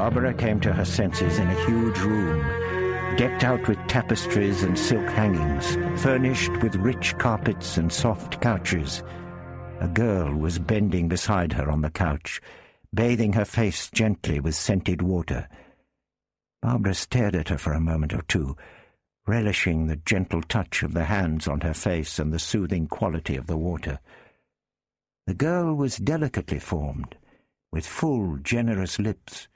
Barbara came to her senses in a huge room, decked out with tapestries and silk hangings, furnished with rich carpets and soft couches. A girl was bending beside her on the couch, bathing her face gently with scented water. Barbara stared at her for a moment or two, relishing the gentle touch of the hands on her face and the soothing quality of the water. The girl was delicately formed, with full, generous lips,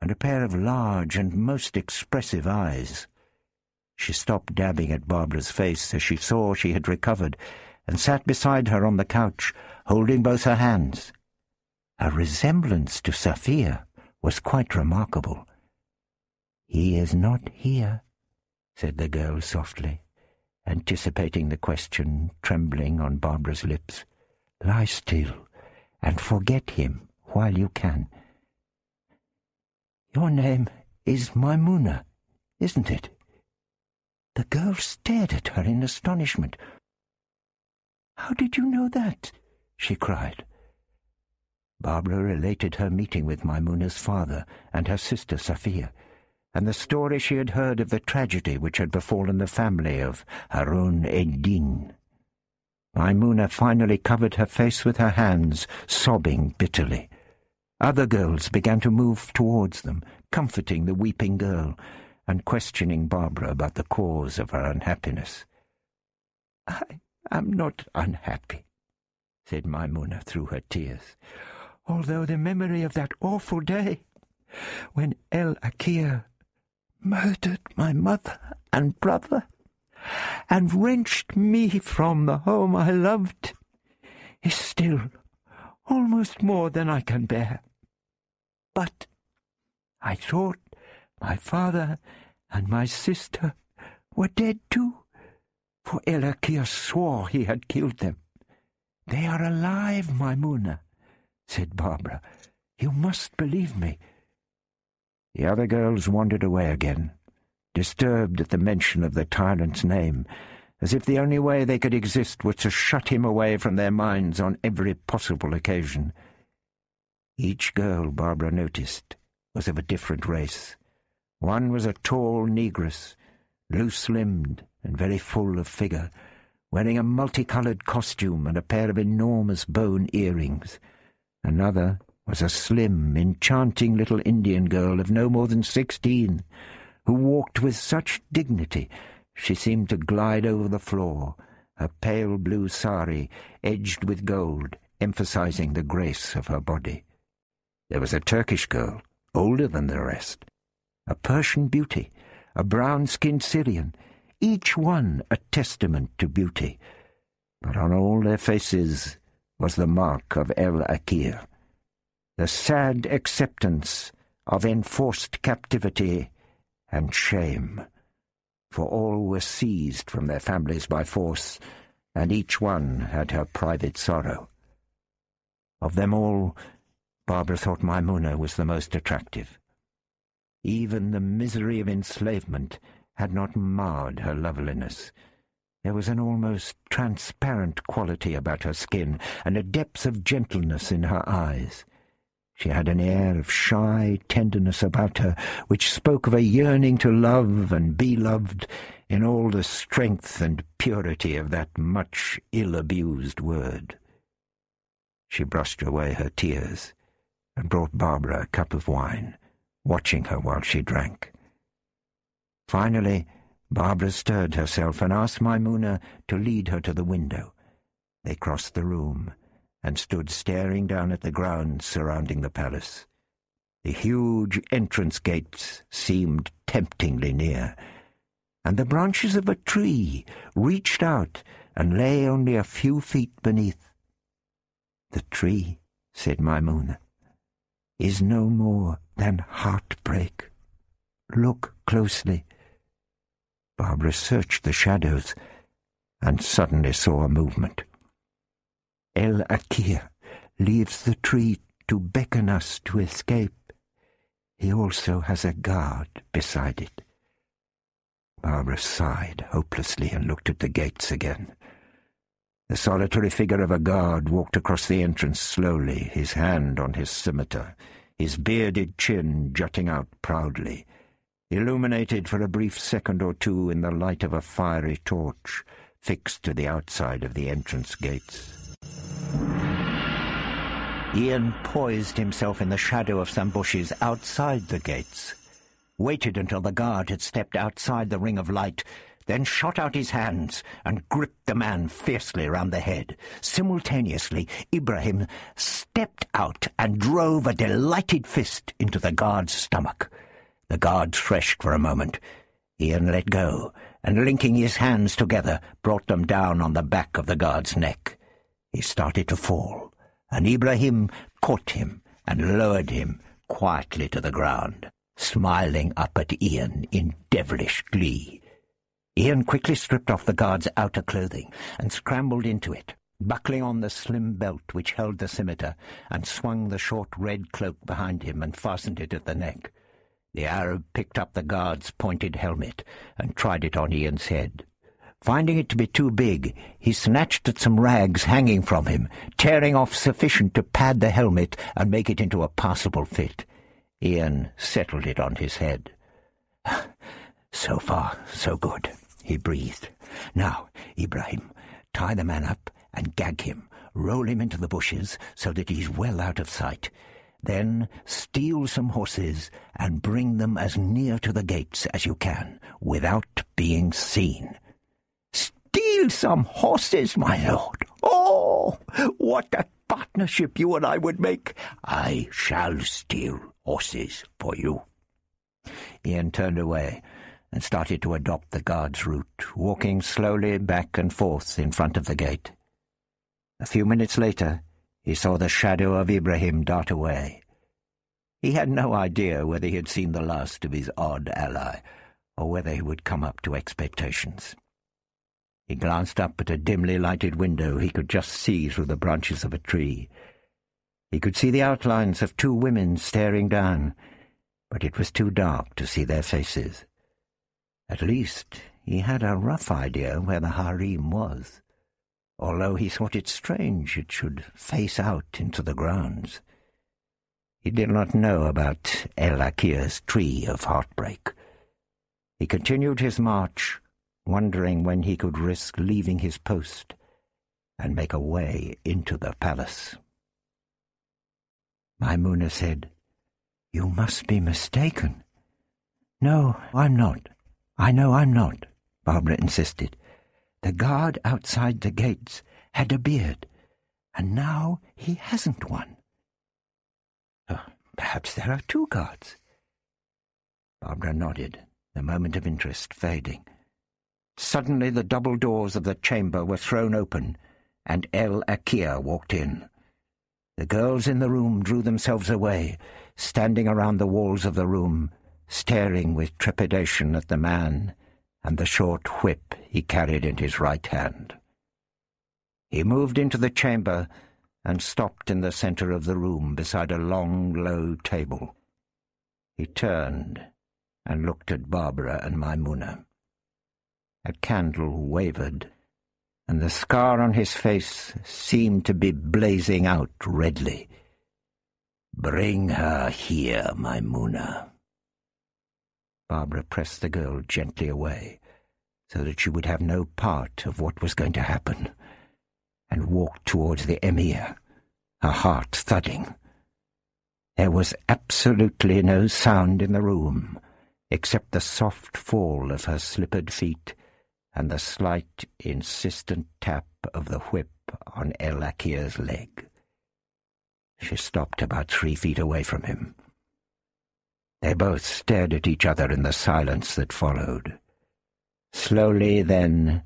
and a pair of large and most expressive eyes. She stopped dabbing at Barbara's face as she saw she had recovered, and sat beside her on the couch, holding both her hands. Her resemblance to Safia was quite remarkable. He is not here, said the girl softly, anticipating the question trembling on Barbara's lips. Lie still and forget him while you can. Your name is Maimuna, isn't it? The girl stared at her in astonishment. How did you know that? she cried. Barbara related her meeting with Maimuna's father and her sister Safia, and the story she had heard of the tragedy which had befallen the family of Haroun ed-Din. Maimuna finally covered her face with her hands, sobbing bitterly. Other girls began to move towards them, comforting the weeping girl, and questioning Barbara about the cause of her unhappiness. I am not unhappy, said Maimuna through her tears, although the memory of that awful day when El Akir murdered my mother and brother and wrenched me from the home I loved is still almost more than I can bear. But I thought my father and my sister were dead too, for El Akir swore he had killed them. They are alive, Maimuna, said Barbara. You must believe me. The other girls wandered away again, disturbed at the mention of the tyrant's name, as if the only way they could exist was to shut him away from their minds on every possible occasion. Each girl, Barbara noticed, was of a different race. One was a tall negress, loose-limbed and very full of figure, wearing a multicolored costume and a pair of enormous bone earrings. Another was a slim, enchanting little Indian girl of no more than sixteen, who walked with such dignity she seemed to glide over the floor, her pale blue sari edged with gold, emphasizing the grace of her body. There was a Turkish girl, older than the rest, a Persian beauty, a brown-skinned Syrian, each one a testament to beauty. But on all their faces was the mark of El Akir, the sad acceptance of enforced captivity and shame, for all were seized from their families by force, and each one had her private sorrow. Of them all, Barbara thought Maimuna was the most attractive. Even the misery of enslavement had not marred her loveliness. There was an almost transparent quality about her skin, and a depth of gentleness in her eyes. She had an air of shy tenderness about her, which spoke of a yearning to love and be loved in all the strength and purity of that much ill-abused word. She brushed away her tears and brought Barbara a cup of wine, watching her while she drank. Finally, Barbara stirred herself and asked Maimuna to lead her to the window. They crossed the room and stood staring down at the grounds surrounding the palace. The huge entrance gates seemed temptingly near, and the branches of a tree reached out and lay only a few feet beneath. The tree, said Maimuna, is no more than heartbreak. Look closely. Barbara searched the shadows and suddenly saw a movement. El Akir leaves the tree to beckon us to escape. He also has a guard beside it. Barbara sighed hopelessly and looked at the gates again. The solitary figure of a guard walked across the entrance slowly, his hand on his scimitar, his bearded chin jutting out proudly, illuminated for a brief second or two in the light of a fiery torch fixed to the outside of the entrance gates. Ian poised himself in the shadow of some bushes outside the gates, waited until the guard had stepped outside the ring of light, then shot out his hands and gripped the man fiercely round the head. Simultaneously, Ibrahim stepped out and drove a delighted fist into the guard's stomach. The guard threshed for a moment. Ian let go, and linking his hands together, brought them down on the back of the guard's neck. He started to fall, and Ibrahim caught him and lowered him quietly to the ground, smiling up at Ian in devilish glee. Ian quickly stripped off the guard's outer clothing and scrambled into it, buckling on the slim belt which held the scimitar, and swung the short red cloak behind him and fastened it at the neck. The Arab picked up the guard's pointed helmet and tried it on Ian's head. Finding it to be too big, he snatched at some rags hanging from him, tearing off sufficient to pad the helmet and make it into a passable fit. Ian settled it on his head. So far, so good he breathed. Now, Ibrahim, tie the man up and gag him. Roll him into the bushes so that he's well out of sight. Then steal some horses and bring them as near to the gates as you can, without being seen. Steal some horses, my lord! Oh, what a partnership you and I would make! I shall steal horses for you. Ian turned away and started to adopt the guard's route, walking slowly back and forth in front of the gate. A few minutes later, he saw the shadow of Ibrahim dart away. He had no idea whether he had seen the last of his odd ally, or whether he would come up to expectations. He glanced up at a dimly lighted window he could just see through the branches of a tree. He could see the outlines of two women staring down, but it was too dark to see their faces. At least he had a rough idea where the harem was, although he thought it strange it should face out into the grounds. He did not know about El Akir's tree of heartbreak. He continued his march, wondering when he could risk leaving his post and make a way into the palace. Maimuna said, You must be mistaken. No, I'm not. I know I'm not, Barbara insisted. The guard outside the gates had a beard, and now he hasn't one. Oh, perhaps there are two guards. Barbara nodded, the moment of interest fading. Suddenly the double doors of the chamber were thrown open, and El Akir walked in. The girls in the room drew themselves away, standing around the walls of the room, staring with trepidation at the man and the short whip he carried in his right hand. He moved into the chamber and stopped in the centre of the room beside a long, low table. He turned and looked at Barbara and Maimuna. A candle wavered, and the scar on his face seemed to be blazing out redly. Bring her here, Maimuna. Barbara pressed the girl gently away, so that she would have no part of what was going to happen, and walked towards the emir, her heart thudding. There was absolutely no sound in the room, except the soft fall of her slippered feet and the slight, insistent tap of the whip on El Akir's leg. She stopped about three feet away from him. They both stared at each other in the silence that followed. Slowly, then,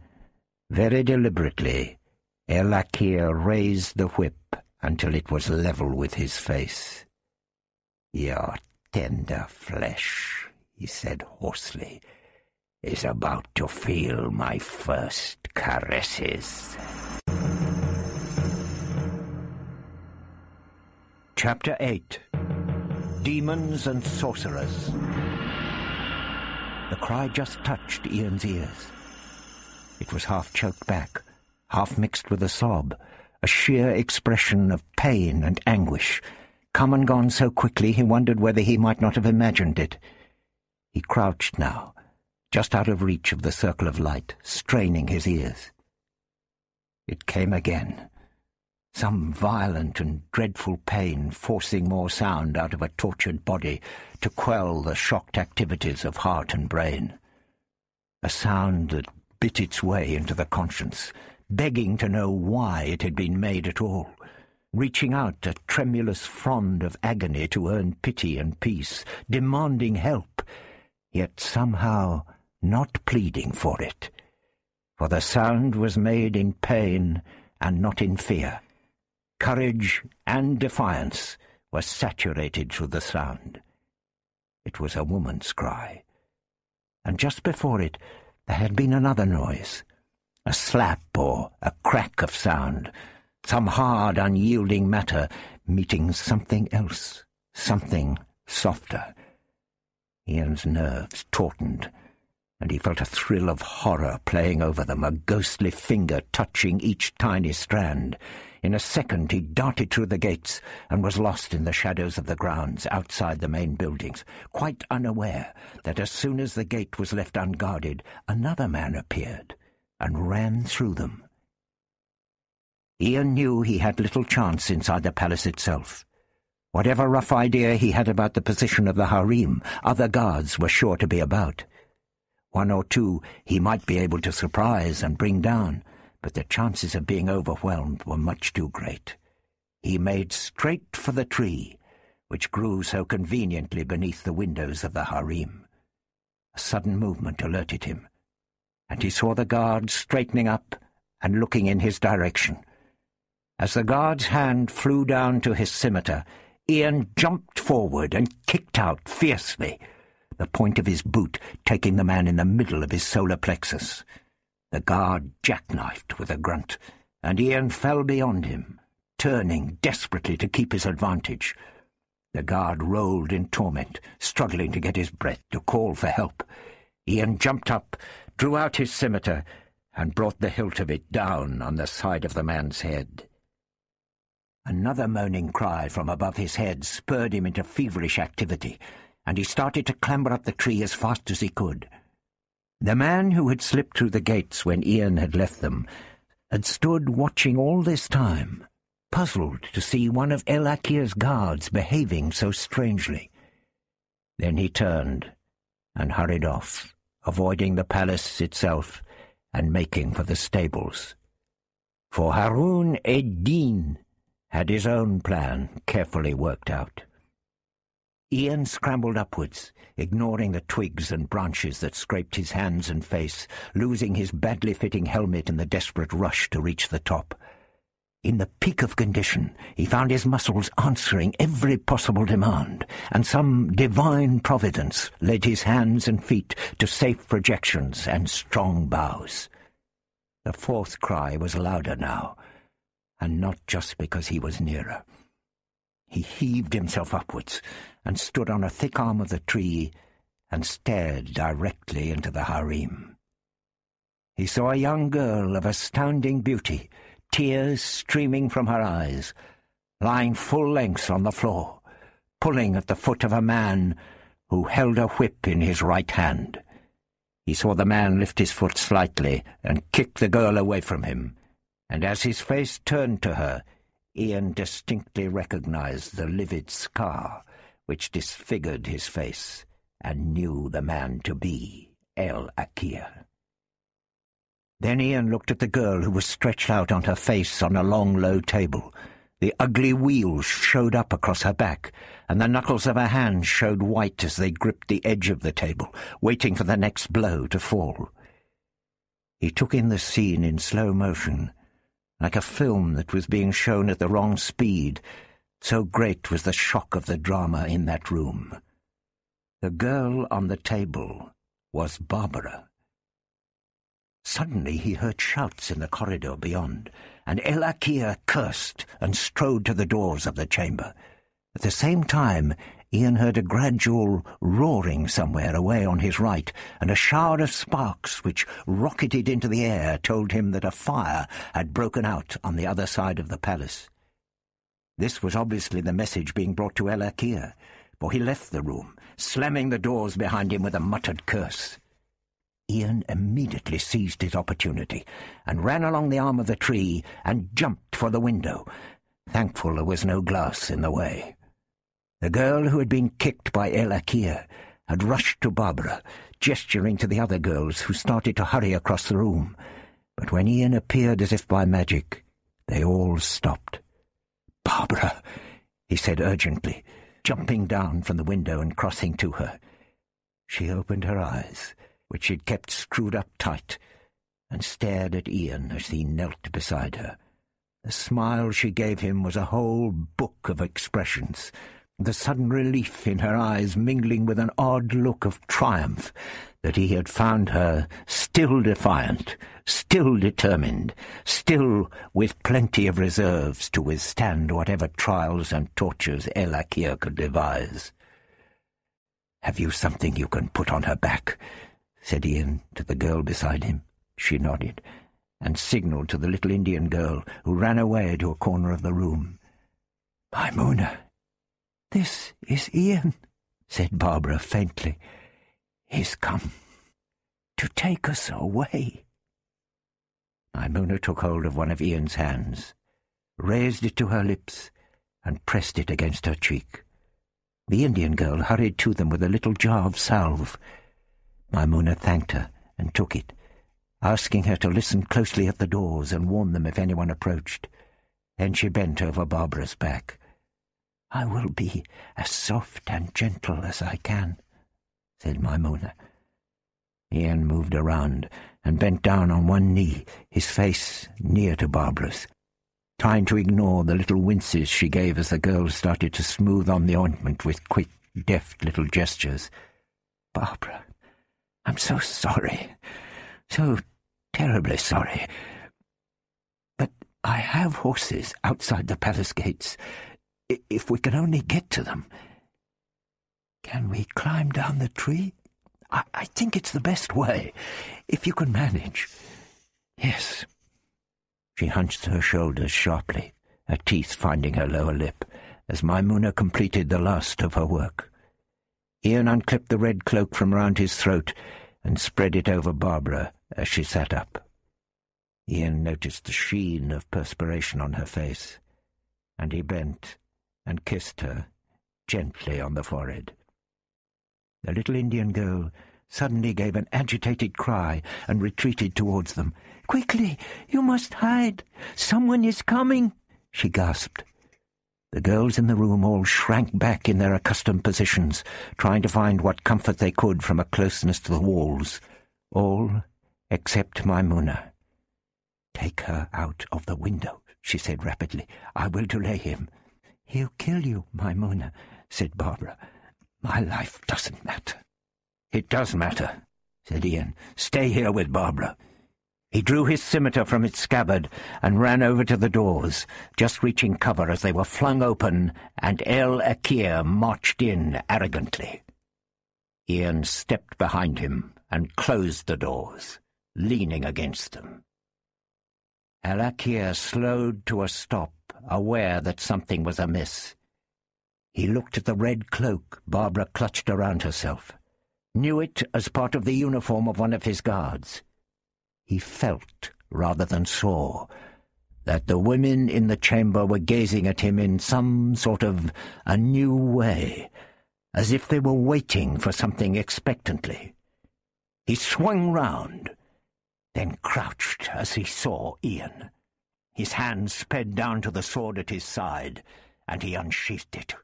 very deliberately, El Akir raised the whip until it was level with his face. Your tender flesh, he said hoarsely, is about to feel my first caresses. Chapter 8 demons and sorcerers. The cry just touched Ian's ears. It was half choked back, half mixed with a sob, a sheer expression of pain and anguish, come and gone so quickly he wondered whether he might not have imagined it. He crouched now, just out of reach of the circle of light, straining his ears. It came again, some violent and dreadful pain forcing more sound out of a tortured body to quell the shocked activities of heart and brain. A sound that bit its way into the conscience, begging to know why it had been made at all, reaching out a tremulous frond of agony to earn pity and peace, demanding help, yet somehow not pleading for it. For the sound was made in pain and not in fear. Courage and defiance were saturated through the sound. It was a woman's cry. And just before it, there had been another noise, a slap or a crack of sound, some hard, unyielding matter meeting something else, something softer. Ian's nerves tautened, and he felt a thrill of horror playing over them, a ghostly finger touching each tiny strand. In a second he darted through the gates and was lost in the shadows of the grounds outside the main buildings, quite unaware that as soon as the gate was left unguarded, another man appeared and ran through them. Ian knew he had little chance inside the palace itself. Whatever rough idea he had about the position of the harem, other guards were sure to be about. One or two he might be able to surprise and bring down, but the chances of being overwhelmed were much too great. He made straight for the tree, which grew so conveniently beneath the windows of the harem. A sudden movement alerted him, and he saw the guard straightening up and looking in his direction. As the guard's hand flew down to his scimitar, Ian jumped forward and kicked out fiercely the point of his boot taking the man in the middle of his solar plexus. The guard jackknifed with a grunt, and Ian fell beyond him, turning desperately to keep his advantage. The guard rolled in torment, struggling to get his breath to call for help. Ian jumped up, drew out his scimitar, and brought the hilt of it down on the side of the man's head. Another moaning cry from above his head spurred him into feverish activity and he started to clamber up the tree as fast as he could. The man who had slipped through the gates when Ian had left them had stood watching all this time, puzzled to see one of El Akir's guards behaving so strangely. Then he turned and hurried off, avoiding the palace itself and making for the stables. For Haroun ed-Din had his own plan carefully worked out. Ian scrambled upwards, ignoring the twigs and branches that scraped his hands and face, losing his badly fitting helmet in the desperate rush to reach the top. In the peak of condition, he found his muscles answering every possible demand, and some divine providence led his hands and feet to safe projections and strong bows. The fourth cry was louder now, and not just because he was nearer. He heaved himself upwards and stood on a thick arm of the tree and stared directly into the harem. He saw a young girl of astounding beauty, tears streaming from her eyes, lying full length on the floor, pulling at the foot of a man who held a whip in his right hand. He saw the man lift his foot slightly and kick the girl away from him, and as his face turned to her, Ian distinctly recognized the livid scar which disfigured his face, and knew the man to be El Akir. Then Ian looked at the girl who was stretched out on her face on a long, low table. The ugly wheals showed up across her back, and the knuckles of her hands showed white as they gripped the edge of the table, waiting for the next blow to fall. He took in the scene in slow motion, like a film that was being shown at the wrong speed, so great was the shock of the drama in that room. The girl on the table was Barbara. Suddenly he heard shouts in the corridor beyond, and El Akir cursed and strode to the doors of the chamber. At the same time, Ian heard a gradual roaring somewhere away on his right, and a shower of sparks which rocketed into the air told him that a fire had broken out on the other side of the palace. This was obviously the message being brought to El Akir, for he left the room, slamming the doors behind him with a muttered curse. Ian immediately seized his opportunity and ran along the arm of the tree and jumped for the window, thankful there was no glass in the way. The girl who had been kicked by El Akir had rushed to Barbara, gesturing to the other girls who started to hurry across the room. But when Ian appeared as if by magic, they all stopped. Barbara, he said urgently, jumping down from the window and crossing to her. She opened her eyes which she'd kept screwed up tight, and stared at Ian as he knelt beside her. The smile she gave him was a whole book of expressions, the sudden relief in her eyes mingling with an odd look of triumph that he had found her still defiant, still determined, still with plenty of reserves to withstand whatever trials and tortures El Akir could devise. "'Have you something you can put on her back?' said Ian to the girl beside him. She nodded, and signalled to the little Indian girl, who ran away to a corner of the room. My Maimuna, this is Ian, said Barbara faintly. He's come to take us away. Maimuna took hold of one of Ian's hands, raised it to her lips, and pressed it against her cheek. The Indian girl hurried to them with a little jar of salve. Maimuna thanked her and took it, asking her to listen closely at the doors and warn them if anyone approached. Then she bent over Barbara's back. I will be as soft and gentle as I can, said Maimuna. Ian moved around and bent down on one knee, his face near to Barbara's, trying to ignore the little winces she gave as the girl started to smooth on the ointment with quick, deft little gestures. Barbara, I'm so sorry. So terribly sorry. But I have horses outside the palace gates. If we can only get to them. Can we climb down the tree? I, I think it's the best way, if you can manage. Yes. She hunched her shoulders sharply, her teeth finding her lower lip, as Maimuna completed the last of her work. Ian unclipped the red cloak from round his throat and spread it over Barbara as she sat up. Ian noticed the sheen of perspiration on her face, and he bent and kissed her gently on the forehead. The little Indian girl suddenly gave an agitated cry and retreated towards them. "'Quickly! You must hide! Someone is coming!' she gasped. The girls in the room all shrank back in their accustomed positions, trying to find what comfort they could from a closeness to the walls. All except Maimuna. Take her out of the window, she said rapidly. I will delay him. He'll kill you, Maimuna, said Barbara. My life doesn't matter. It does matter, said Ian. Stay here with Barbara. He drew his scimitar from its scabbard and ran over to the doors, just reaching cover as they were flung open and El Akir marched in arrogantly. Ian stepped behind him and closed the doors, leaning against them. El Akir slowed to a stop, aware that something was amiss. He looked at the red cloak Barbara clutched around herself, knew it as part of the uniform of one of his guards. He felt, rather than saw, that the women in the chamber were gazing at him in some sort of a new way, as if they were waiting for something expectantly. He swung round, then crouched as he saw Ian. His hand sped down to the sword at his side, and he unsheathed it.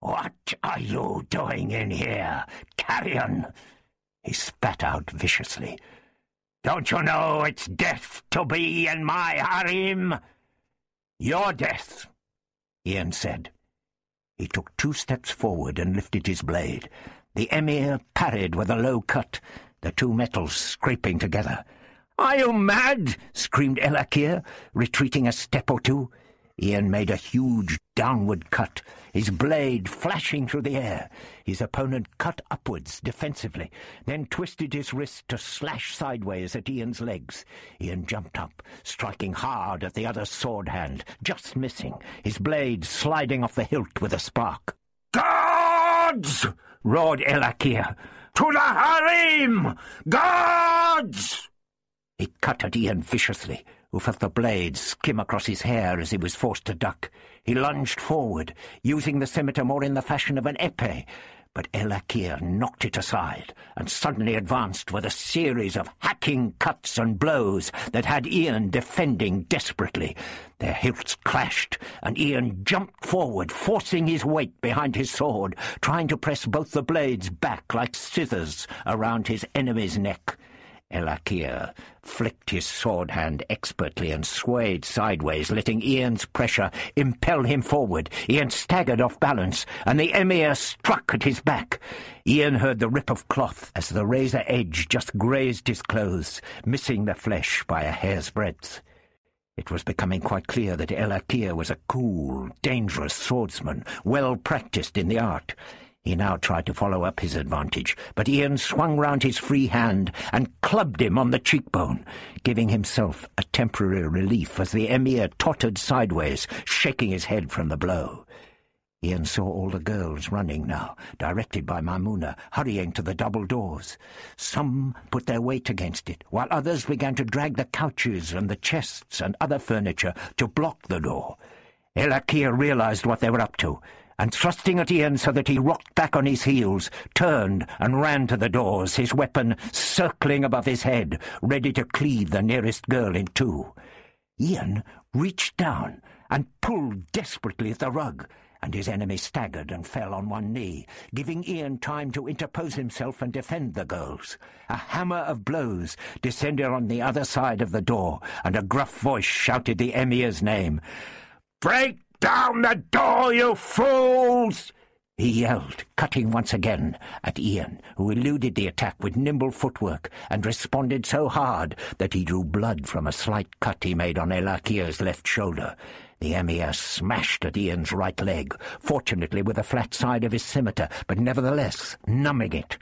"'What are you doing in here, carrion?' he spat out viciously. Don't you know it's death to be in my harem? Your death, Ian said. He took two steps forward and lifted his blade. The emir parried with a low cut, the two metals scraping together. Are you mad? screamed El Akir, retreating a step or two. Ian made a huge downward cut, his blade flashing through the air. His opponent cut upwards defensively, then twisted his wrist to slash sideways at Ian's legs. Ian jumped up, striking hard at the other's sword hand, just missing, his blade sliding off the hilt with a spark. Guards! roared El Akir. To the harem! Guards! He cut at Ian viciously, who felt the blade skim across his hair as he was forced to duck. He lunged forward, using the scimitar more in the fashion of an epee, but El Akir knocked it aside and suddenly advanced with a series of hacking cuts and blows that had Ian defending desperately. Their hilts clashed, and Ian jumped forward, forcing his weight behind his sword, trying to press both the blades back like scissors around his enemy's neck. El Akir flicked his sword hand expertly and swayed sideways, letting Ian's pressure impel him forward. Ian staggered off balance, and the emir struck at his back. Ian heard the rip of cloth as the razor edge just grazed his clothes, missing the flesh by a hair's breadth. It was becoming quite clear that El Akir was a cool, dangerous swordsman, well practiced in the art. He now tried to follow up his advantage, but Ian swung round his free hand and clubbed him on the cheekbone, giving himself a temporary relief as the emir tottered sideways, shaking his head from the blow. Ian saw all the girls running now, directed by Maimuna, hurrying to the double doors. Some put their weight against it, while others began to drag the couches and the chests and other furniture to block the door. El realized what they were up to and thrusting at Ian so that he rocked back on his heels, turned and ran to the doors, his weapon circling above his head, ready to cleave the nearest girl in two. Ian reached down and pulled desperately at the rug, and his enemy staggered and fell on one knee, giving Ian time to interpose himself and defend the girls. A hammer of blows descended on the other side of the door, and a gruff voice shouted the emir's name. Break down the door, you fools! he yelled, cutting once again at Ian, who eluded the attack with nimble footwork and responded so hard that he drew blood from a slight cut he made on El Akir's left shoulder. The emir smashed at Ian's right leg, fortunately with the flat side of his scimitar, but nevertheless numbing it.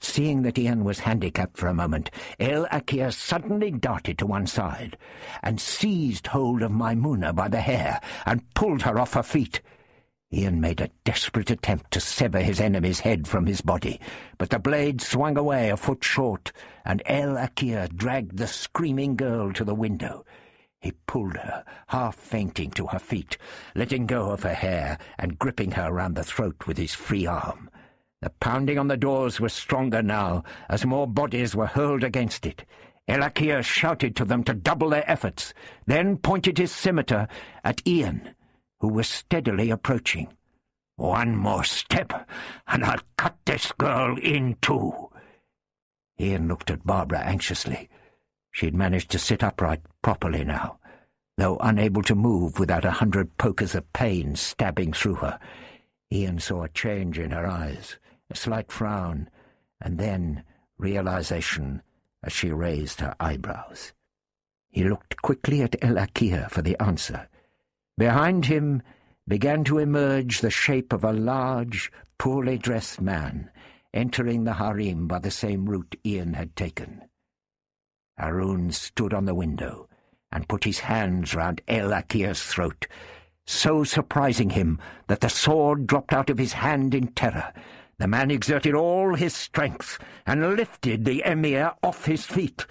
Seeing that Ian was handicapped for a moment, El Akir suddenly darted to one side and seized hold of Maimuna by the hair and pulled her off her feet. Ian made a desperate attempt to sever his enemy's head from his body, but the blade swung away a foot short, and El Akir dragged the screaming girl to the window. He pulled her, half fainting, to her feet, letting go of her hair and gripping her round the throat with his free arm. The pounding on the doors was stronger now, as more bodies were hurled against it. El Akir shouted to them to double their efforts, then pointed his scimitar at Ian, who was steadily approaching. One more step, and I'll cut this girl in two. Ian looked at Barbara anxiously. She had managed to sit upright properly now, though unable to move without a hundred pokers of pain stabbing through her. Ian saw a change in her eyes a slight frown, and then realization as she raised her eyebrows. He looked quickly at El Akir for the answer. Behind him began to emerge the shape of a large, poorly dressed man, entering the harem by the same route Ian had taken. Haroun stood on the window and put his hands round El Akir's throat, so surprising him that the sword dropped out of his hand in terror, the man exerted all his strength and lifted the emir off his feet.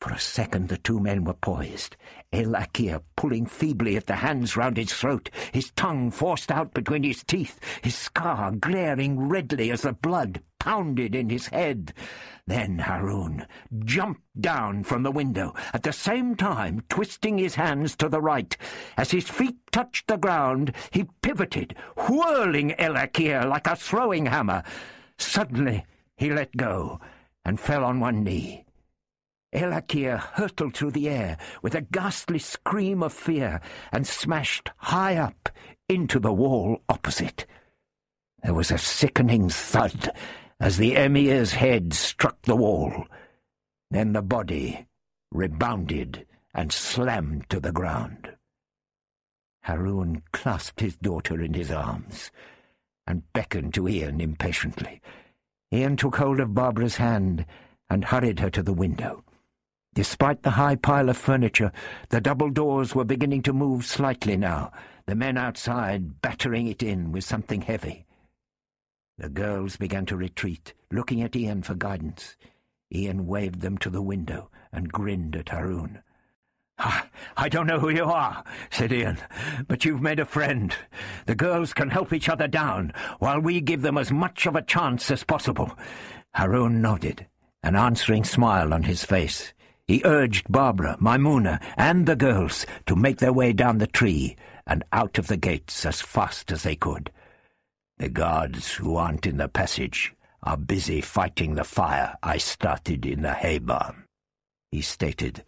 For a second the two men were poised, El Akir pulling feebly at the hands round his throat, his tongue forced out between his teeth, his scar glaring redly as the blood pounded in his head. Then Haroun jumped down from the window, at the same time twisting his hands to the right. As his feet touched the ground, he pivoted, whirling El Akir like a throwing hammer. Suddenly he let go and fell on one knee. El Akir hurtled through the air with a ghastly scream of fear and smashed high up into the wall opposite. There was a sickening thud as the emir's head struck the wall. Then the body rebounded and slammed to the ground. Haroun clasped his daughter in his arms and beckoned to Ian impatiently. Ian took hold of Barbara's hand and hurried her to the window. Despite the high pile of furniture, the double doors were beginning to move slightly now, the men outside battering it in with something heavy. The girls began to retreat, looking at Ian for guidance. Ian waved them to the window and grinned at Haroun. Ah, I don't know who you are, said Ian, but you've made a friend. The girls can help each other down, while we give them as much of a chance as possible. Haroun nodded, an answering smile on his face. He urged Barbara, Maimuna, and the girls to make their way down the tree and out of the gates as fast as they could. The guards who aren't in the passage are busy fighting the fire I started in the hay barn, he stated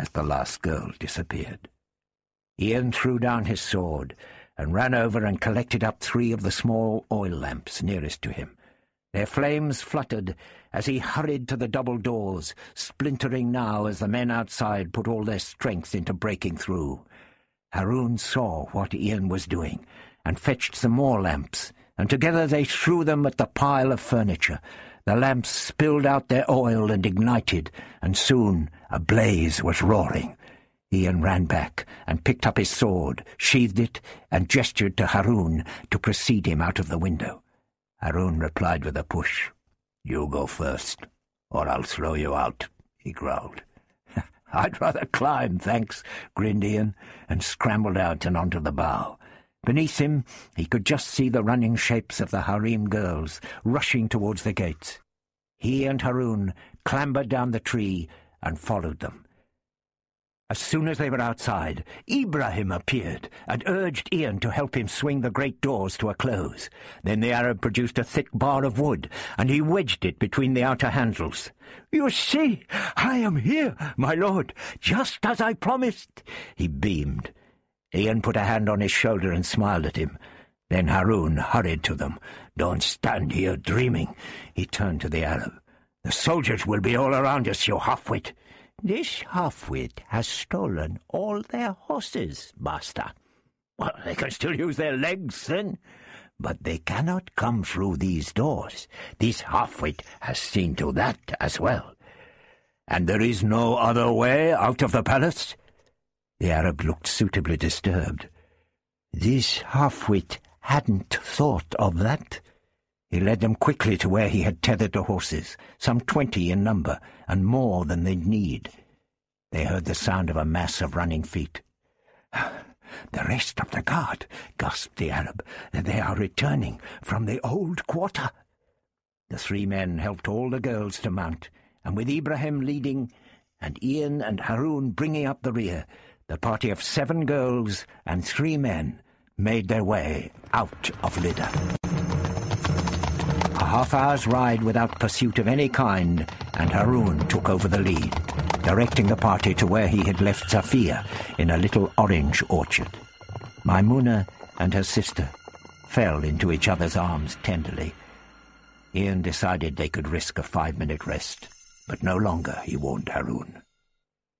as the last girl disappeared. Ian threw down his sword and ran over and collected up three of the small oil lamps nearest to him. Their flames fluttered as he hurried to the double doors, splintering now as the men outside put all their strength into breaking through. Haroun saw what Ian was doing and fetched some more lamps, and together they threw them at the pile of furniture, the lamps spilled out their oil and ignited, and soon a blaze was roaring. Ian ran back and picked up his sword, sheathed it, and gestured to Haroun to precede him out of the window. Haroun replied with a push. You go first, or I'll throw you out, he growled. I'd rather climb, thanks, grinned Ian, and scrambled out and onto the bough. Beneath him, he could just see the running shapes of the harem girls rushing towards the gates. He and Haroun clambered down the tree and followed them. As soon as they were outside, Ibrahim appeared and urged Ian to help him swing the great doors to a close. Then the Arab produced a thick bar of wood, and he wedged it between the outer handles. "'You see, I am here, my lord, just as I promised,' he beamed. Ian put a hand on his shoulder and smiled at him. Then Haroun hurried to them. Don't stand here dreaming. He turned to the Arab. The soldiers will be all around us, you half-wit. This half-wit has stolen all their horses, master. Well, they can still use their legs, then. But they cannot come through these doors. This half-wit has seen to that as well. And there is no other way out of the palace? The Arab looked suitably disturbed. This half-wit hadn't thought of that. He led them quickly to where he had tethered the horses, some twenty in number, and more than they'd need. They heard the sound of a mass of running feet. The rest of the guard, gasped the Arab. They are returning from the old quarter. The three men helped all the girls to mount, and with Ibrahim leading, and Ian and Haroun bringing up the rear, the party of seven girls and three men made their way out of Lydda. A half-hour's ride without pursuit of any kind, and Haroun took over the lead, directing the party to where he had left Safia in a little orange orchard. Maimuna and her sister fell into each other's arms tenderly. Ian decided they could risk a five-minute rest, but no longer, he warned Haroun.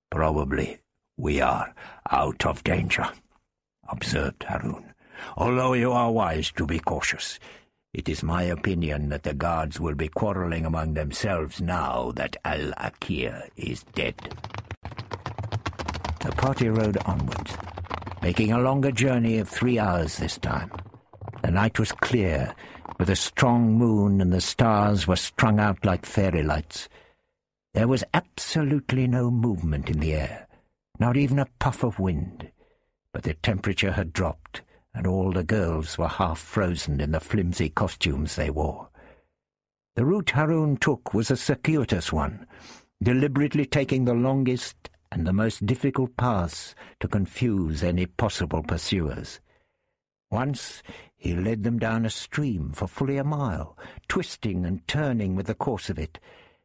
Probably we are out of danger, observed Haroun. Although you are wise to be cautious, it is my opinion that the guards will be quarreling among themselves now that El Akir is dead. The party rode onwards, making a longer journey of three hours this time. The night was clear, with a strong moon and the stars were strung out like fairy lights. There was absolutely no movement in the air not even a puff of wind. But the temperature had dropped, and all the girls were half frozen in the flimsy costumes they wore. The route Haroun took was a circuitous one, deliberately taking the longest and the most difficult paths to confuse any possible pursuers. Once he led them down a stream for fully a mile, twisting and turning with the course of it,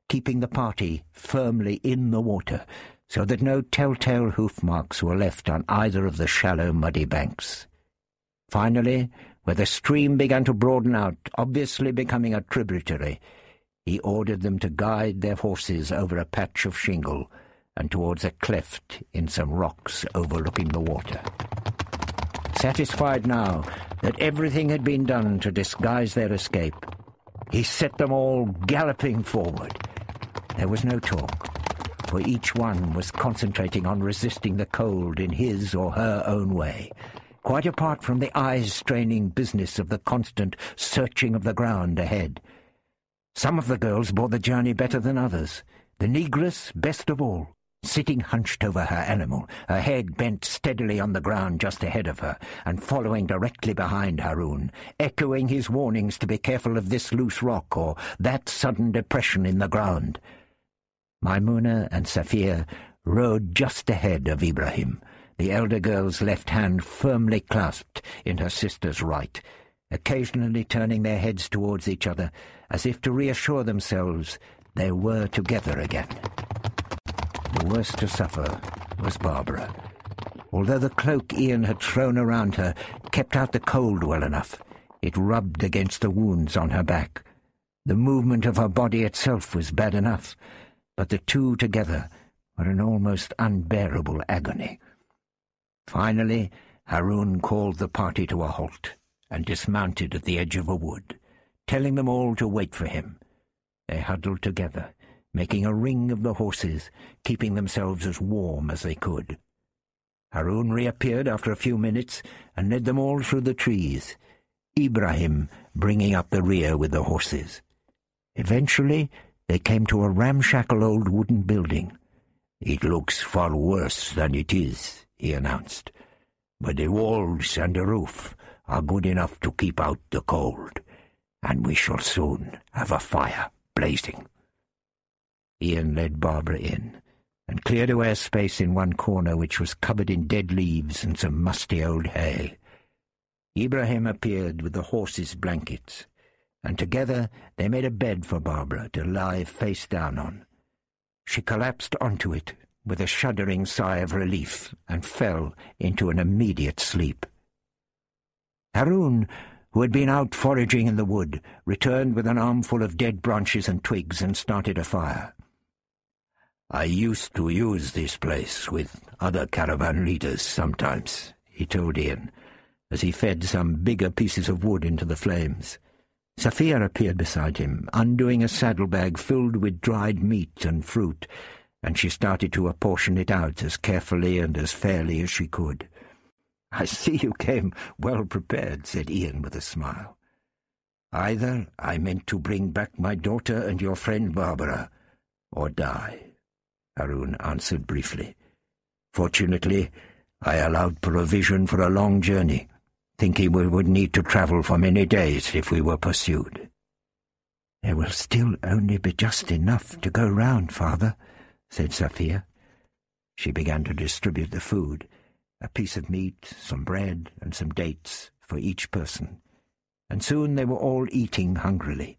keeping the party firmly in the water so that no telltale hoof marks were left on either of the shallow, muddy banks. Finally, where the stream began to broaden out, obviously becoming a tributary, he ordered them to guide their horses over a patch of shingle and towards a cleft in some rocks overlooking the water. satisfied now that everything had been done to disguise their escape. He set them all galloping forward. There was no talk, for each one was concentrating on resisting the cold in his or her own way, quite apart from the eyes-straining business of the constant searching of the ground ahead. Some of the girls bore the journey better than others, the negress best of all sitting hunched over her animal, her head bent steadily on the ground just ahead of her, and following directly behind Haroun, echoing his warnings to be careful of this loose rock or that sudden depression in the ground. Maimuna and Safia rode just ahead of Ibrahim, the elder girl's left hand firmly clasped in her sister's right, occasionally turning their heads towards each other as if to reassure themselves they were together again. The worst to suffer was Barbara. Although the cloak Ian had thrown around her kept out the cold well enough, it rubbed against the wounds on her back. The movement of her body itself was bad enough, but the two together were an almost unbearable agony. Finally, Haroun called the party to a halt and dismounted at the edge of a wood, telling them all to wait for him. They huddled together, making a ring of the horses, keeping themselves as warm as they could. Haroun reappeared after a few minutes and led them all through the trees, Ibrahim bringing up the rear with the horses. Eventually, they came to a ramshackle old wooden building. It looks far worse than it is, he announced, but the walls and the roof are good enough to keep out the cold, and we shall soon have a fire blazing. Ian led Barbara in, and cleared away a space in one corner which was covered in dead leaves and some musty old hay. Ibrahim appeared with the horses' blankets, and together they made a bed for Barbara to lie face down on. She collapsed onto it with a shuddering sigh of relief and fell into an immediate sleep. Haroun, who had been out foraging in the wood, returned with an armful of dead branches and twigs and started a fire. I used to use this place with other caravan leaders sometimes, he told Ian, as he fed some bigger pieces of wood into the flames. Safia appeared beside him, undoing a saddlebag filled with dried meat and fruit, and she started to apportion it out as carefully and as fairly as she could. "'I see you came well prepared,' said Ian with a smile. "'Either I meant to bring back my daughter and your friend Barbara, or die.' Haroun answered briefly. Fortunately, I allowed provision for a long journey, thinking we would need to travel for many days if we were pursued. There will still only be just enough to go round, father, said Safia. She began to distribute the food, a piece of meat, some bread, and some dates for each person, and soon they were all eating hungrily,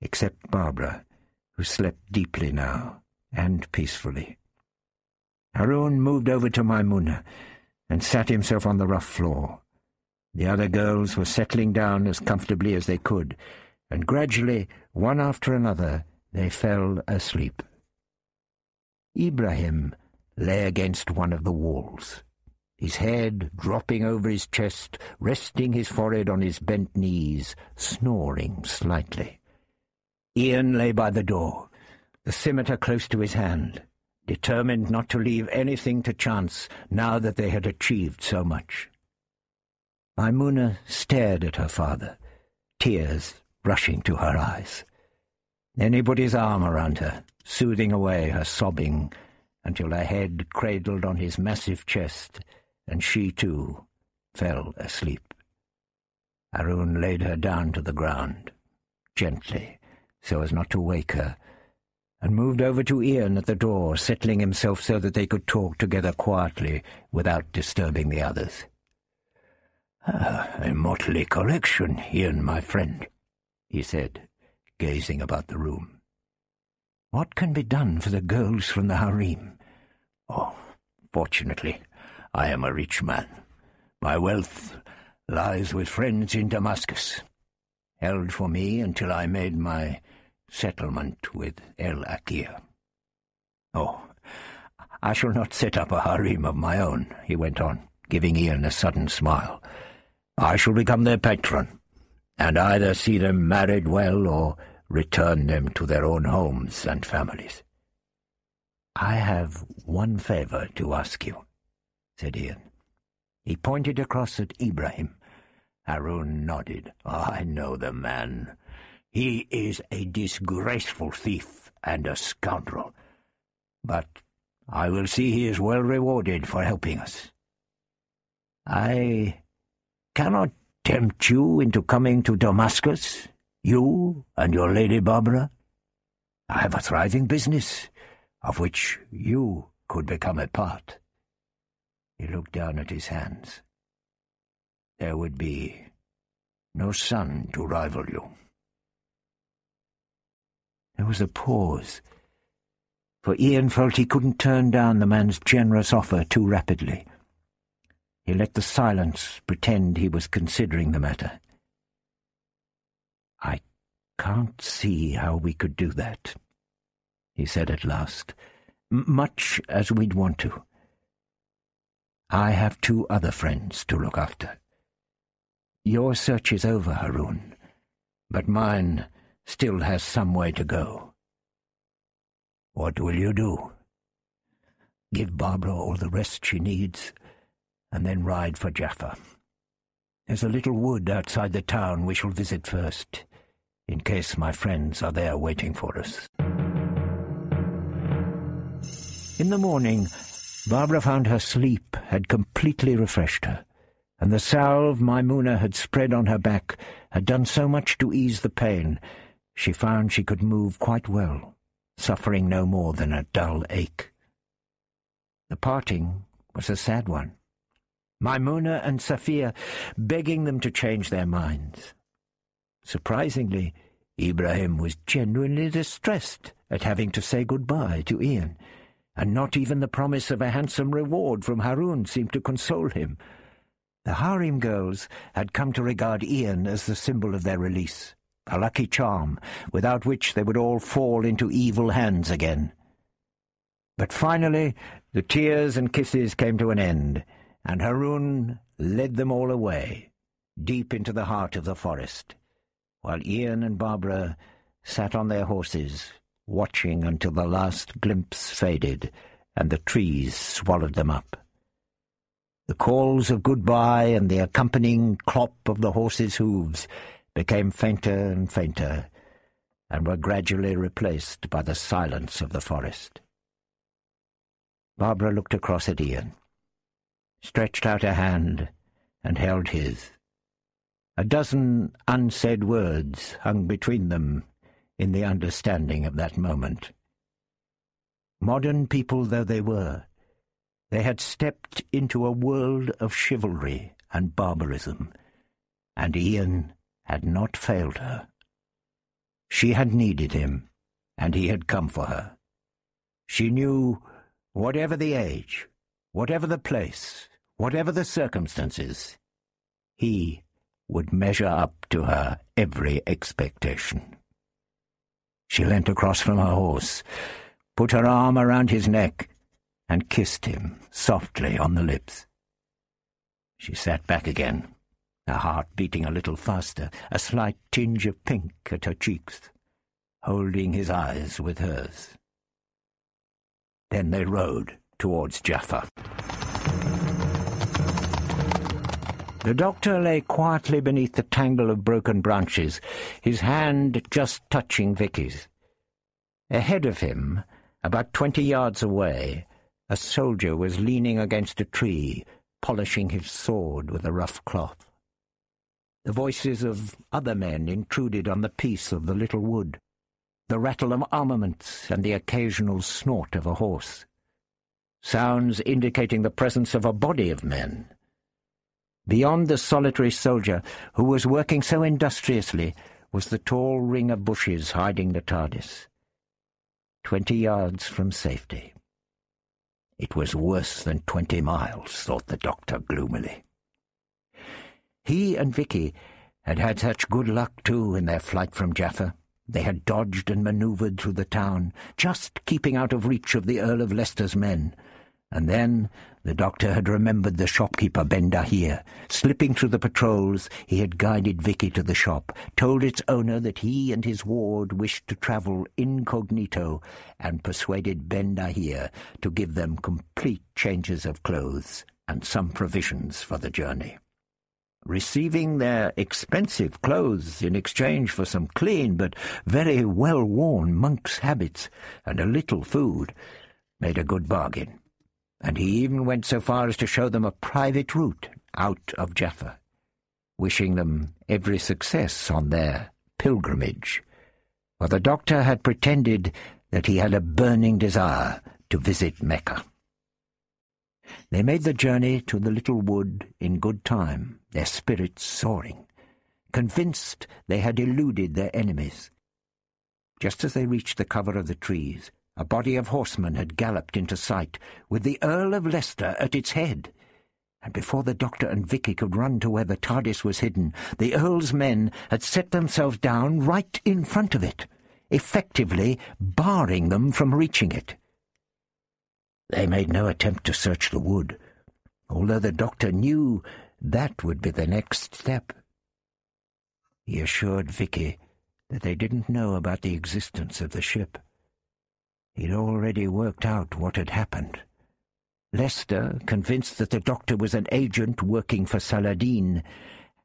except Barbara, who slept deeply now and peacefully. Haroun moved over to Maimuna and sat himself on the rough floor. The other girls were settling down as comfortably as they could, and gradually, one after another, they fell asleep. Ibrahim lay against one of the walls, his head dropping over his chest, resting his forehead on his bent knees, snoring slightly. Ian lay by the door, the scimitar close to his hand, determined not to leave anything to chance now that they had achieved so much. Maimuna stared at her father, tears rushing to her eyes. Then he put his arm around her, soothing away her sobbing until her head cradled on his massive chest, and she, too, fell asleep. Haroun laid her down to the ground, gently, so as not to wake her, and moved over to Ian at the door, settling himself so that they could talk together quietly without disturbing the others. Ah, a motley collection, Ian, my friend, he said, gazing about the room. What can be done for the girls from the harem? Oh, fortunately, I am a rich man. My wealth lies with friends in Damascus, held for me until I made my settlement with El Akir. Oh, I shall not set up a harem of my own, he went on, giving Ian a sudden smile. I shall become their patron, and either see them married well or return them to their own homes and families. I have one favour to ask you, said Ian. He pointed across at Ibrahim. Haroun nodded. I know the man. He is a disgraceful thief and a scoundrel. But I will see he is well rewarded for helping us. I cannot tempt you into coming to Damascus, you and your Lady Barbara. I have a thriving business, of which you could become a part. He looked down at his hands. There would be no son to rival you. There was a pause, for Ian felt he couldn't turn down the man's generous offer too rapidly. He let the silence pretend he was considering the matter. I can't see how we could do that, he said at last, much as we'd want to. I have two other friends to look after. Your search is over, Haroun, but mine still has some way to go. What will you do? Give Barbara all the rest she needs, and then ride for Jaffa. There's a little wood outside the town we shall visit first, in case my friends are there waiting for us. In the morning, Barbara found her sleep had completely refreshed her, and the salve Maimuna had spread on her back had done so much to ease the pain, she found she could move quite well, suffering no more than a dull ache. The parting was a sad one. Maimuna and Safia begging them to change their minds. Surprisingly, Ibrahim was genuinely distressed at having to say goodbye to Ian, and not even the promise of a handsome reward from Haroun seemed to console him. The harem girls had come to regard Ian as the symbol of their release, a lucky charm without which they would all fall into evil hands again. But finally the tears and kisses came to an end, and Haroun led them all away, deep into the heart of the forest, while Ian and Barbara sat on their horses, watching until the last glimpse faded and the trees swallowed them up. The calls of goodbye and the accompanying clop of the horses' hooves became fainter and fainter, and were gradually replaced by the silence of the forest. Barbara looked across at Ian, stretched out a hand, and held his. A dozen unsaid words hung between them in the understanding of that moment. Modern people though they were, they had stepped into a world of chivalry and barbarism, and Ian had not failed her. She had needed him, and he had come for her. She knew, whatever the age, whatever the place, whatever the circumstances, he would measure up to her every expectation. She leant across from her horse, put her arm around his neck, and kissed him softly on the lips. She sat back again, her heart beating a little faster, a slight tinge of pink at her cheeks, holding his eyes with hers. Then they rode towards Jaffa. The doctor lay quietly beneath the tangle of broken branches, his hand just touching Vicky's. Ahead of him, about twenty yards away, a soldier was leaning against a tree, polishing his sword with a rough cloth. The voices of other men intruded on the peace of the little wood, the rattle of armaments and the occasional snort of a horse. Sounds indicating the presence of a body of men. Beyond the solitary soldier, who was working so industriously, was the tall ring of bushes hiding the TARDIS. Twenty yards from safety. It was worse than twenty miles, thought the doctor gloomily. He and Vicky had had such good luck, too, in their flight from Jaffa. They had dodged and manoeuvred through the town, just keeping out of reach of the Earl of Leicester's men, And then the doctor had remembered the shopkeeper Ben Dahir. Slipping through the patrols, he had guided Vicky to the shop, told its owner that he and his ward wished to travel incognito, and persuaded Ben Dahir to give them complete changes of clothes and some provisions for the journey. Receiving their expensive clothes in exchange for some clean but very well-worn monk's habits and a little food made a good bargain and he even went so far as to show them a private route out of Jaffa, wishing them every success on their pilgrimage, for the doctor had pretended that he had a burning desire to visit Mecca. They made the journey to the little wood in good time, their spirits soaring, convinced they had eluded their enemies. Just as they reached the cover of the trees, a body of horsemen had galloped into sight, with the Earl of Leicester at its head. And before the doctor and Vicky could run to where the TARDIS was hidden, the Earl's men had set themselves down right in front of it, effectively barring them from reaching it. They made no attempt to search the wood, although the doctor knew that would be the next step. He assured Vicky that they didn't know about the existence of the ship. He'd already worked out what had happened. Leicester, convinced that the doctor was an agent working for Saladin,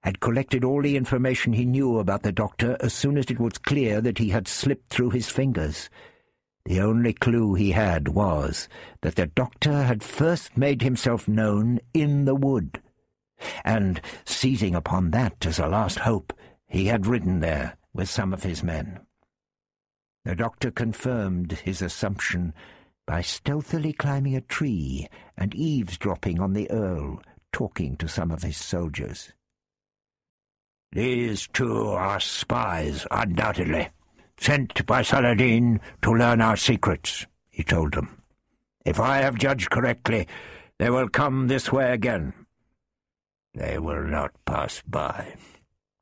had collected all the information he knew about the doctor as soon as it was clear that he had slipped through his fingers. The only clue he had was that the doctor had first made himself known in the wood, and, seizing upon that as a last hope, he had ridden there with some of his men. The doctor confirmed his assumption by stealthily climbing a tree and eavesdropping on the Earl, talking to some of his soldiers. These two are spies, undoubtedly, sent by Saladin to learn our secrets, he told them. If I have judged correctly, they will come this way again. They will not pass by,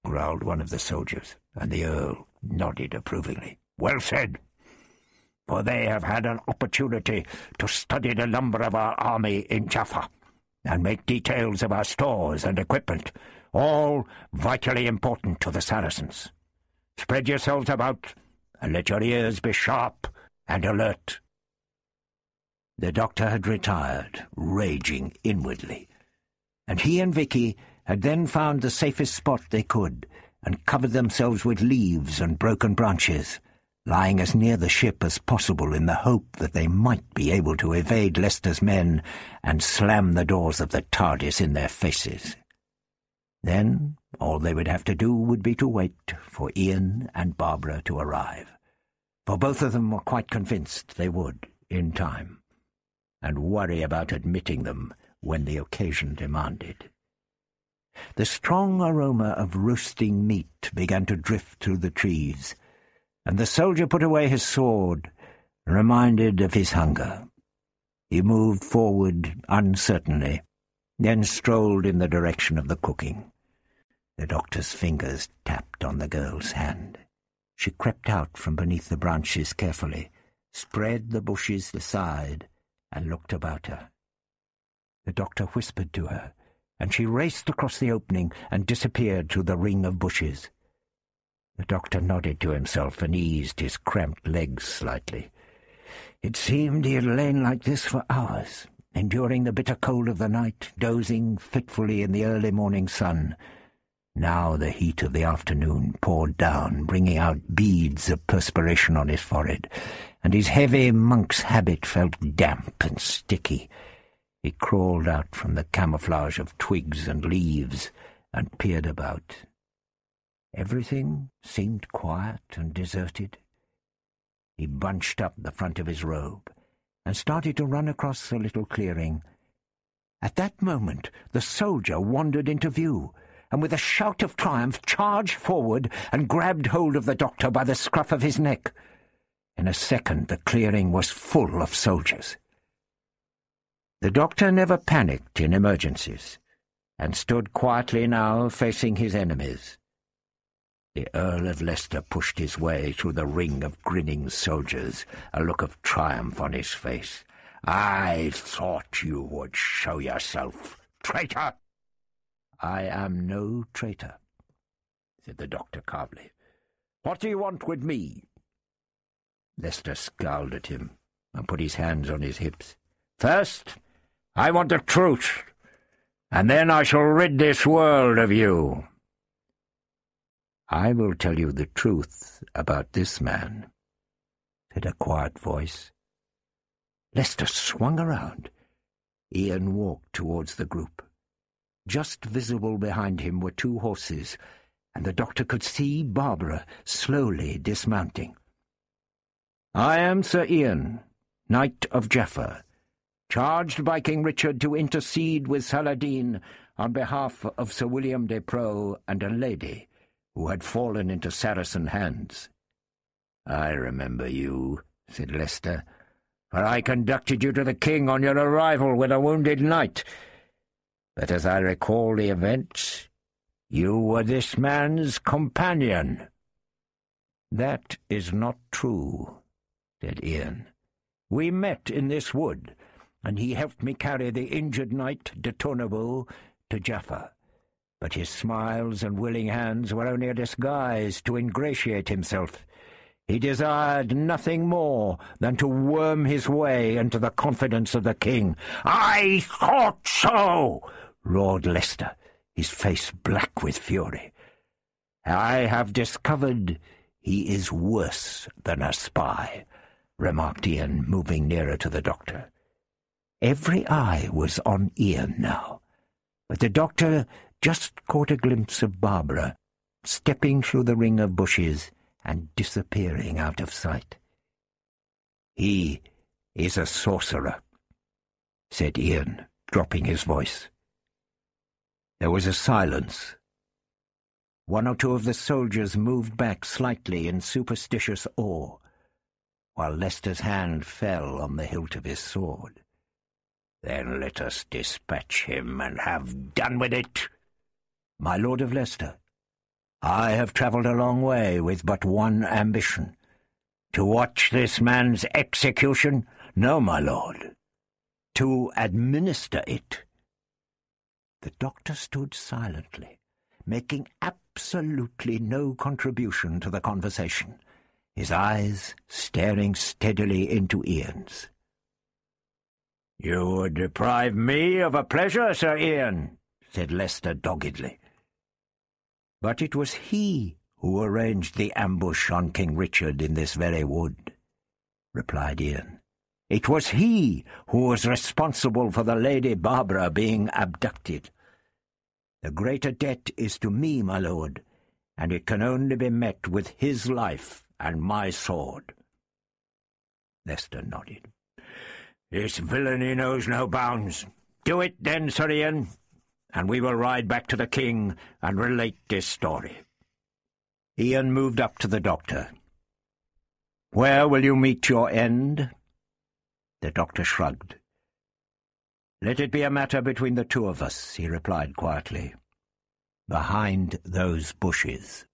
growled one of the soldiers, and the Earl nodded approvingly. Well said. For they have had an opportunity to study the number of our army in Jaffa, and make details of our stores and equipment, all vitally important to the Saracens. Spread yourselves about, and let your ears be sharp and alert. The doctor had retired, raging inwardly, and he and Vicky had then found the safest spot they could, and covered themselves with leaves and broken branches, lying as near the ship as possible in the hope that they might be able to evade Leicester's men and slam the doors of the TARDIS in their faces. Then all they would have to do would be to wait for Ian and Barbara to arrive, for both of them were quite convinced they would, in time, and worry about admitting them when the occasion demanded. The strong aroma of roasting meat began to drift through the trees, and the soldier put away his sword, reminded of his hunger. He moved forward uncertainly, then strolled in the direction of the cooking. The doctor's fingers tapped on the girl's hand. She crept out from beneath the branches carefully, spread the bushes aside, and looked about her. The doctor whispered to her, and she raced across the opening and disappeared through the ring of bushes. The doctor nodded to himself and eased his cramped legs slightly. It seemed he had lain like this for hours, enduring the bitter cold of the night, dozing fitfully in the early morning sun. Now the heat of the afternoon poured down, bringing out beads of perspiration on his forehead, and his heavy monk's habit felt damp and sticky. He crawled out from the camouflage of twigs and leaves and peered about. Everything seemed quiet and deserted. He bunched up the front of his robe and started to run across the little clearing. At that moment the soldier wandered into view, and with a shout of triumph charged forward and grabbed hold of the doctor by the scruff of his neck. In a second the clearing was full of soldiers. The doctor never panicked in emergencies, and stood quietly now facing his enemies. The Earl of Leicester pushed his way through the ring of grinning soldiers, a look of triumph on his face. I thought you would show yourself, traitor. I am no traitor, said the doctor calmly. What do you want with me? Leicester scowled at him and put his hands on his hips. First, I want the truth, and then I shall rid this world of you. I will tell you the truth about this man, said a quiet voice. Leicester swung around. Ian walked towards the group. Just visible behind him were two horses, and the doctor could see Barbara slowly dismounting. I am Sir Ian, Knight of Jaffa, charged by King Richard to intercede with Saladin on behalf of Sir William de Preaux and a lady who had fallen into Saracen hands. I remember you, said Leicester, for I conducted you to the king on your arrival with a wounded knight. But as I recall the events, you were this man's companion. That is not true, said Ian. We met in this wood, and he helped me carry the injured knight de Tourneboul to Jaffa. But his smiles and willing hands were only a disguise to ingratiate himself. He desired nothing more than to worm his way into the confidence of the king. I thought so! roared Leicester, his face black with fury. I have discovered he is worse than a spy, remarked Ian, moving nearer to the doctor. Every eye was on Ian now, but the doctor just caught a glimpse of Barbara, stepping through the ring of bushes and disappearing out of sight. He is a sorcerer, said Ian, dropping his voice. There was a silence. One or two of the soldiers moved back slightly in superstitious awe, while Leicester's hand fell on the hilt of his sword. Then let us dispatch him and have done with it. My Lord of Leicester, I have travelled a long way with but one ambition. To watch this man's execution? No, my lord. To administer it. The doctor stood silently, making absolutely no contribution to the conversation, his eyes staring steadily into Ian's. You would deprive me of a pleasure, Sir Ian, said Leicester doggedly. But it was he who arranged the ambush on King Richard in this very wood, replied Ian. It was he who was responsible for the Lady Barbara being abducted. The greater debt is to me, my lord, and it can only be met with his life and my sword. Leicester nodded. This villainy knows no bounds. Do it then, Sir Ian, and we will ride back to the king and relate this story. Ian moved up to the doctor. Where will you meet your end? The doctor shrugged. Let it be a matter between the two of us, he replied quietly. Behind those bushes.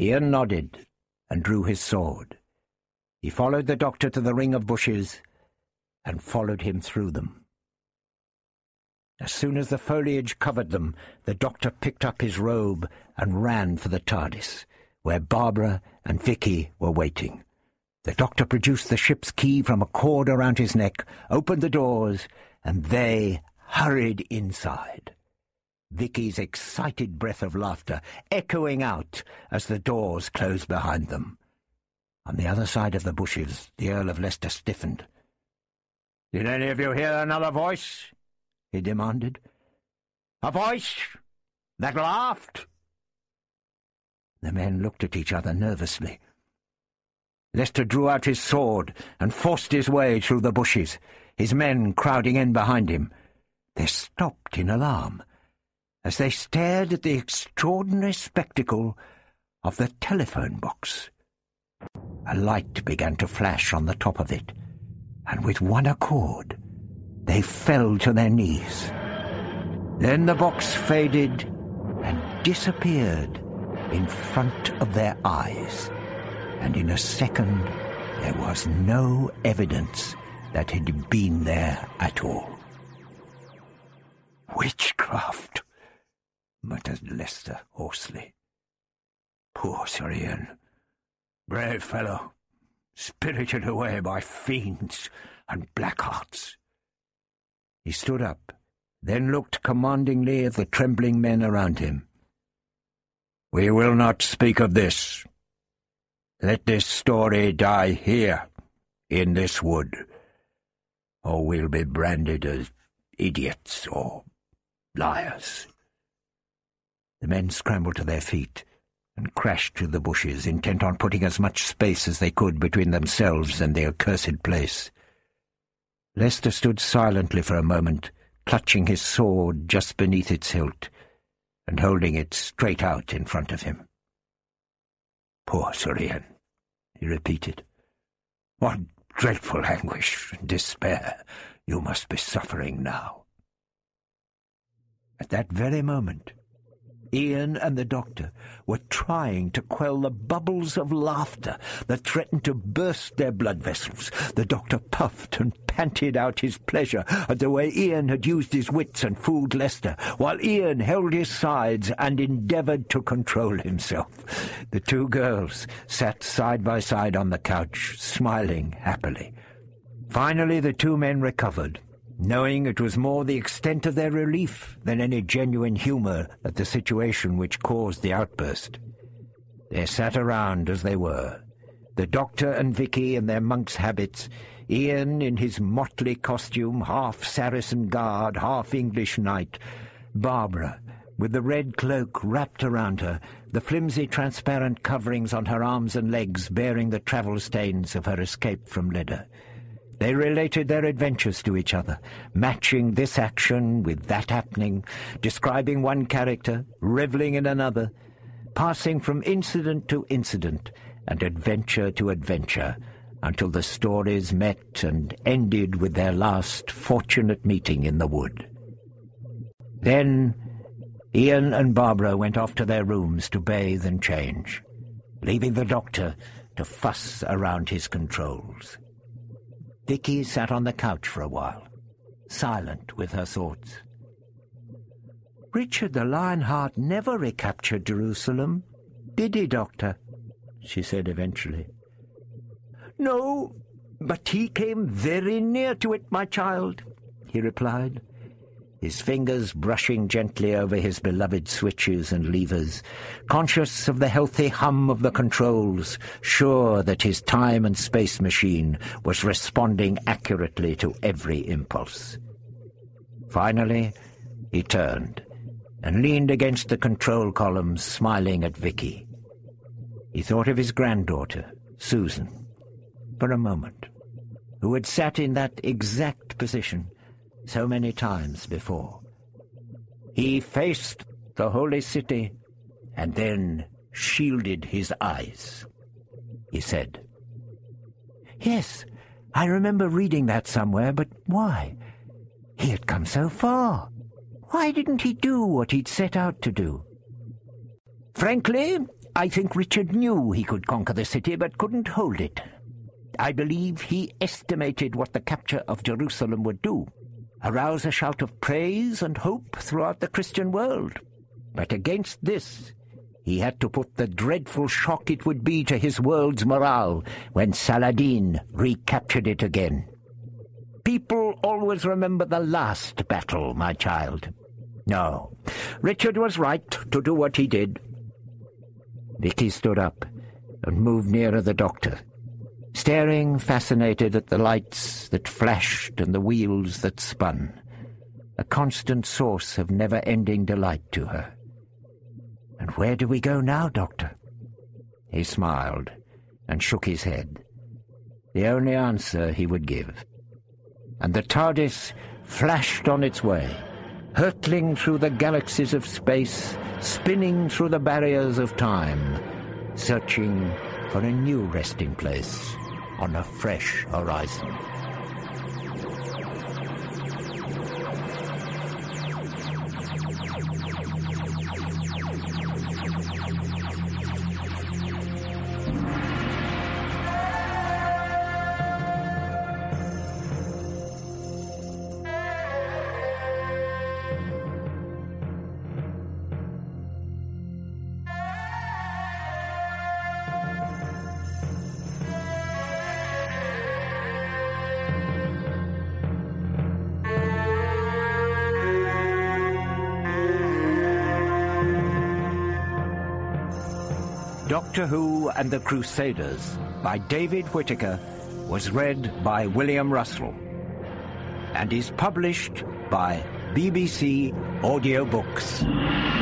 Ian nodded and drew his sword. He followed the doctor to the ring of bushes and followed him through them. As soon as the foliage covered them, the doctor picked up his robe and ran for the TARDIS, where Barbara and Vicky were waiting. The doctor produced the ship's key from a cord around his neck, opened the doors, and they hurried inside. Vicky's excited breath of laughter echoing out as the doors closed behind them. On the other side of the bushes, the Earl of Leicester stiffened. "'Did any of you hear another voice?' He demanded. A voice that laughed. The men looked at each other nervously. Leicester drew out his sword and forced his way through the bushes, his men crowding in behind him. They stopped in alarm as they stared at the extraordinary spectacle of the telephone box. A light began to flash on the top of it, and with one accord they fell to their knees. Then the box faded and disappeared in front of their eyes, and in a second there was no evidence that he'd been there at all. Witchcraft, muttered Leicester hoarsely. Poor Sir Ian. Brave fellow, spirited away by fiends and black hearts. He stood up, then looked commandingly at the trembling men around him. We will not speak of this. Let this story die here, in this wood, or we'll be branded as idiots or liars. The men scrambled to their feet and crashed through the bushes, intent on putting as much space as they could between themselves and the accursed place. Leicester stood silently for a moment, clutching his sword just beneath its hilt, and holding it straight out in front of him. Poor Sir Ian, he repeated. What dreadful anguish and despair you must be suffering now. At that very moment, Ian and the doctor were trying to quell the bubbles of laughter that threatened to burst their blood vessels. The doctor puffed and panted out his pleasure at the way Ian had used his wits and fooled Leicester, while Ian held his sides and endeavoured to control himself. The two girls sat side by side on the couch, smiling happily. Finally the two men recovered knowing it was more the extent of their relief than any genuine humour at the situation which caused the outburst. They sat around as they were, the doctor and Vicky in their monk's habits, Ian in his motley costume, half Saracen guard, half English knight, Barbara with the red cloak wrapped around her, the flimsy transparent coverings on her arms and legs bearing the travel stains of her escape from Lydda. They related their adventures to each other, matching this action with that happening, describing one character, revelling in another, passing from incident to incident and adventure to adventure, until the stories met and ended with their last fortunate meeting in the wood. Then Ian and Barbara went off to their rooms to bathe and change, leaving the doctor to fuss around his controls. Vicky sat on the couch for a while, silent with her thoughts. Richard the Lionheart never recaptured Jerusalem, did he, Doctor? she said eventually. No, but he came very near to it, my child, he replied his fingers brushing gently over his beloved switches and levers, conscious of the healthy hum of the controls, sure that his time and space machine was responding accurately to every impulse. Finally, he turned and leaned against the control column, smiling at Vicky. He thought of his granddaughter, Susan, for a moment, who had sat in that exact position, so many times before. He faced the holy city and then shielded his eyes. He said, Yes, I remember reading that somewhere, but why? He had come so far. Why didn't he do what he'd set out to do? Frankly, I think Richard knew he could conquer the city but couldn't hold it. I believe he estimated what the capture of Jerusalem would do arouse a shout of praise and hope throughout the Christian world. But against this, he had to put the dreadful shock it would be to his world's morale when Saladin recaptured it again. People always remember the last battle, my child. No, Richard was right to do what he did. Vicky stood up and moved nearer the doctor staring fascinated at the lights that flashed and the wheels that spun, a constant source of never-ending delight to her. And where do we go now, Doctor? He smiled and shook his head, the only answer he would give. And the TARDIS flashed on its way, hurtling through the galaxies of space, spinning through the barriers of time, searching for a new resting place on a fresh horizon. And the Crusaders by David Whitaker was read by William Russell and is published by BBC Audiobooks.